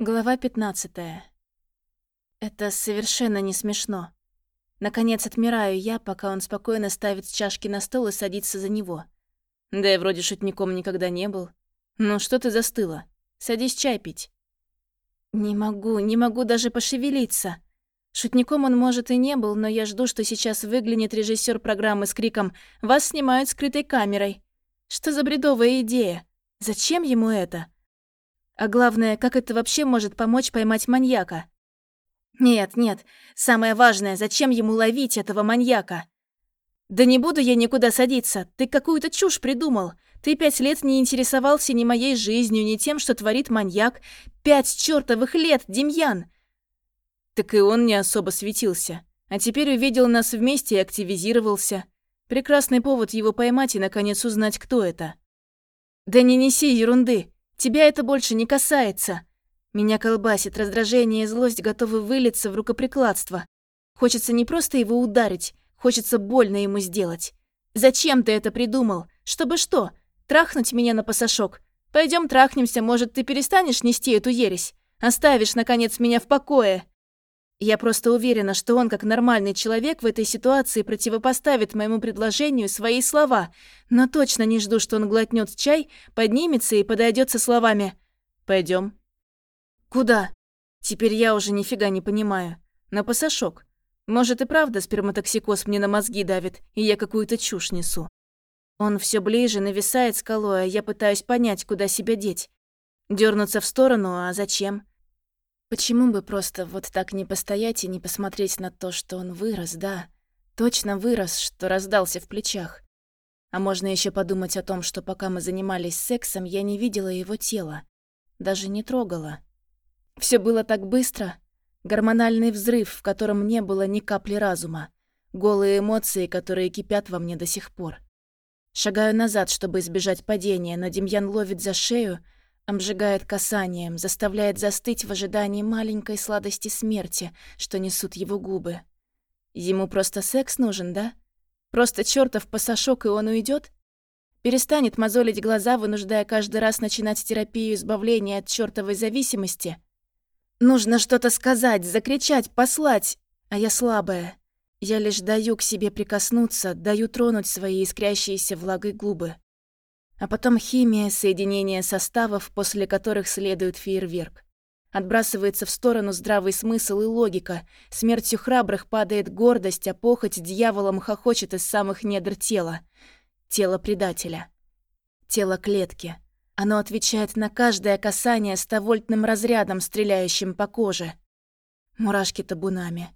Глава 15. Это совершенно не смешно. Наконец отмираю я, пока он спокойно ставит чашки на стол и садится за него. Да я вроде шутником никогда не был. Ну что ты застыла? Садись чай пить. Не могу, не могу даже пошевелиться. Шутником он, может, и не был, но я жду, что сейчас выглянет режиссер программы с криком «Вас снимают скрытой камерой». Что за бредовая идея? Зачем ему это? А главное, как это вообще может помочь поймать маньяка? Нет, нет, самое важное, зачем ему ловить этого маньяка? Да не буду я никуда садиться, ты какую-то чушь придумал. Ты пять лет не интересовался ни моей жизнью, ни тем, что творит маньяк. Пять чертовых лет, Демьян! Так и он не особо светился. А теперь увидел нас вместе и активизировался. Прекрасный повод его поймать и, наконец, узнать, кто это. Да не неси ерунды. Тебя это больше не касается. Меня колбасит, раздражение и злость готовы вылиться в рукоприкладство. Хочется не просто его ударить, хочется больно ему сделать. Зачем ты это придумал? Чтобы что? Трахнуть меня на пасашок? Пойдем трахнемся, может, ты перестанешь нести эту ересь? Оставишь, наконец, меня в покое. Я просто уверена, что он, как нормальный человек, в этой ситуации противопоставит моему предложению свои слова, но точно не жду, что он глотнет чай, поднимется и подойдет со словами «Пойдем». «Куда?» Теперь я уже нифига не понимаю. На пасашок. Может и правда сперматоксикоз мне на мозги давит, и я какую-то чушь несу. Он все ближе, нависает скалой, а я пытаюсь понять, куда себя деть. Дернуться в сторону, а зачем? Почему бы просто вот так не постоять и не посмотреть на то, что он вырос, да? Точно вырос, что раздался в плечах. А можно еще подумать о том, что пока мы занимались сексом, я не видела его тела. Даже не трогала. Все было так быстро. Гормональный взрыв, в котором не было ни капли разума. Голые эмоции, которые кипят во мне до сих пор. Шагаю назад, чтобы избежать падения, но Демьян ловит за шею, Обжигает касанием, заставляет застыть в ожидании маленькой сладости смерти, что несут его губы. Ему просто секс нужен, да? Просто чертов пасашок, и он уйдет? Перестанет мозолить глаза, вынуждая каждый раз начинать терапию избавления от чертовой зависимости? Нужно что-то сказать, закричать, послать, а я слабая. Я лишь даю к себе прикоснуться, даю тронуть свои искрящиеся влагой губы. А потом химия, соединение составов, после которых следует фейерверк. Отбрасывается в сторону здравый смысл и логика. Смертью храбрых падает гордость, а похоть дьяволом хохочет из самых недр тела. Тело предателя. Тело клетки. Оно отвечает на каждое касание ставольтным разрядом, стреляющим по коже. Мурашки табунами.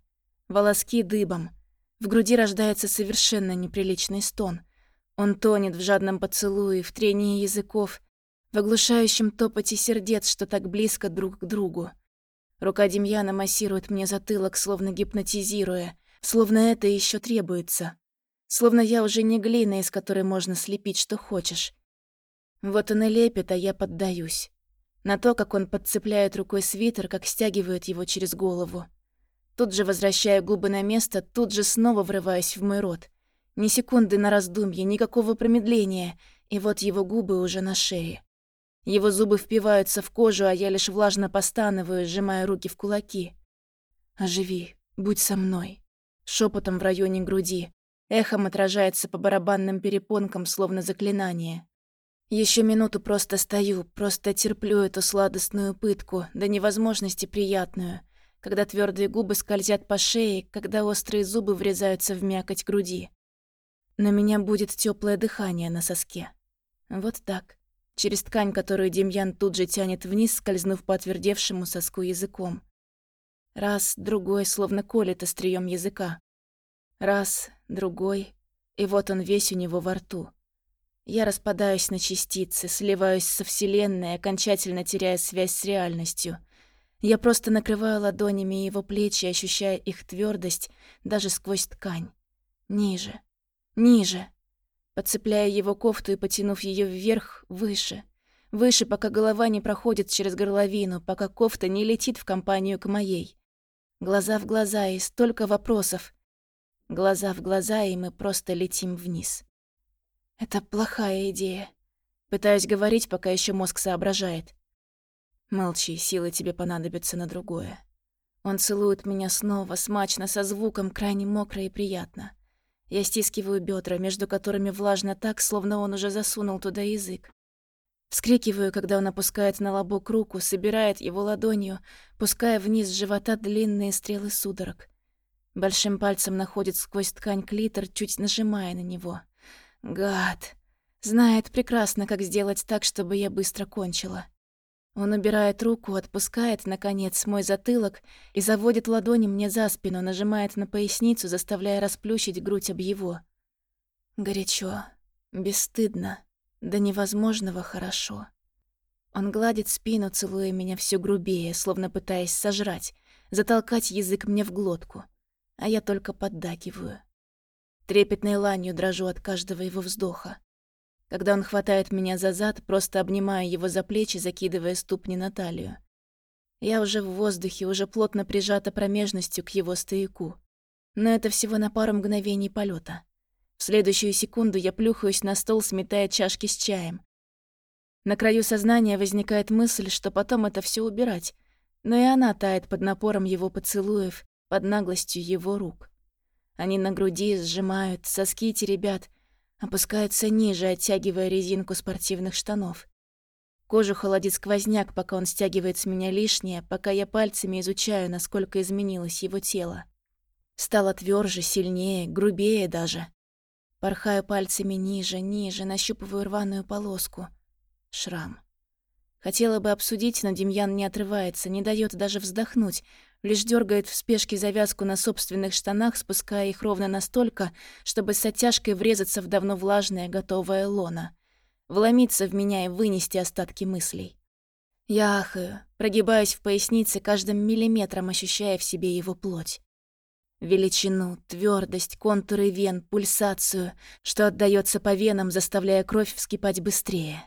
Волоски дыбом. В груди рождается совершенно неприличный стон — он тонет в жадном поцелуе, в трении языков, в оглушающем топоте сердец, что так близко друг к другу. Рука Демьяна массирует мне затылок, словно гипнотизируя, словно это еще требуется. Словно я уже не глина, из которой можно слепить, что хочешь. Вот он и лепит, а я поддаюсь. На то, как он подцепляет рукой свитер, как стягивает его через голову. Тут же возвращаю губы на место, тут же снова врываюсь в мой рот. Ни секунды на раздумье, никакого промедления, и вот его губы уже на шее. Его зубы впиваются в кожу, а я лишь влажно постанываю, сжимая руки в кулаки. «Оживи, будь со мной», шепотом в районе груди. Эхом отражается по барабанным перепонкам, словно заклинание. Еще минуту просто стою, просто терплю эту сладостную пытку, до невозможности приятную, когда твердые губы скользят по шее, когда острые зубы врезаются в мякоть груди. На меня будет теплое дыхание на соске. Вот так. Через ткань, которую Демьян тут же тянет вниз, скользнув по отвердевшему соску языком. Раз, другой, словно колет острием языка. Раз, другой, и вот он весь у него во рту. Я распадаюсь на частицы, сливаюсь со Вселенной, окончательно теряя связь с реальностью. Я просто накрываю ладонями его плечи, ощущая их твердость даже сквозь ткань. Ниже. Ниже. Подцепляя его кофту и потянув ее вверх, выше. Выше, пока голова не проходит через горловину, пока кофта не летит в компанию к моей. Глаза в глаза и столько вопросов. Глаза в глаза, и мы просто летим вниз. Это плохая идея. Пытаюсь говорить, пока еще мозг соображает. Молчи, силы тебе понадобятся на другое. Он целует меня снова, смачно, со звуком, крайне мокро и приятно. Я стискиваю бедра, между которыми влажно так, словно он уже засунул туда язык. Вскрикиваю, когда он опускает на лобок руку, собирает его ладонью, пуская вниз живота длинные стрелы судорог. Большим пальцем находит сквозь ткань клитор, чуть нажимая на него. Гад. Знает прекрасно, как сделать так, чтобы я быстро кончила. Он убирает руку, отпускает, наконец, мой затылок и заводит ладони мне за спину, нажимает на поясницу, заставляя расплющить грудь об его. Горячо, бесстыдно, до невозможного хорошо. Он гладит спину, целуя меня все грубее, словно пытаясь сожрать, затолкать язык мне в глотку, а я только поддакиваю. Трепетной ланью дрожу от каждого его вздоха. Когда он хватает меня за зад, просто обнимаю его за плечи, закидывая ступни на талию. Я уже в воздухе, уже плотно прижата промежностью к его стояку. Но это всего на пару мгновений полета. В следующую секунду я плюхаюсь на стол, сметая чашки с чаем. На краю сознания возникает мысль, что потом это все убирать, но и она тает под напором его поцелуев, под наглостью его рук. Они на груди сжимают, соски теребят — опускается ниже, оттягивая резинку спортивных штанов. Кожу холодит сквозняк, пока он стягивает с меня лишнее, пока я пальцами изучаю, насколько изменилось его тело. Стало тверже, сильнее, грубее даже. Порхаю пальцами ниже, ниже, нащупываю рваную полоску. Шрам. Хотела бы обсудить, но Демьян не отрывается, не дает даже вздохнуть, лишь дергает в спешке завязку на собственных штанах, спуская их ровно настолько, чтобы с оттяжкой врезаться в давно влажное, готовое лоно. Вломиться в меня и вынести остатки мыслей. Я ахаю, прогибаюсь в пояснице каждым миллиметром, ощущая в себе его плоть. Величину, твердость, контуры вен, пульсацию, что отдается по венам, заставляя кровь вскипать быстрее.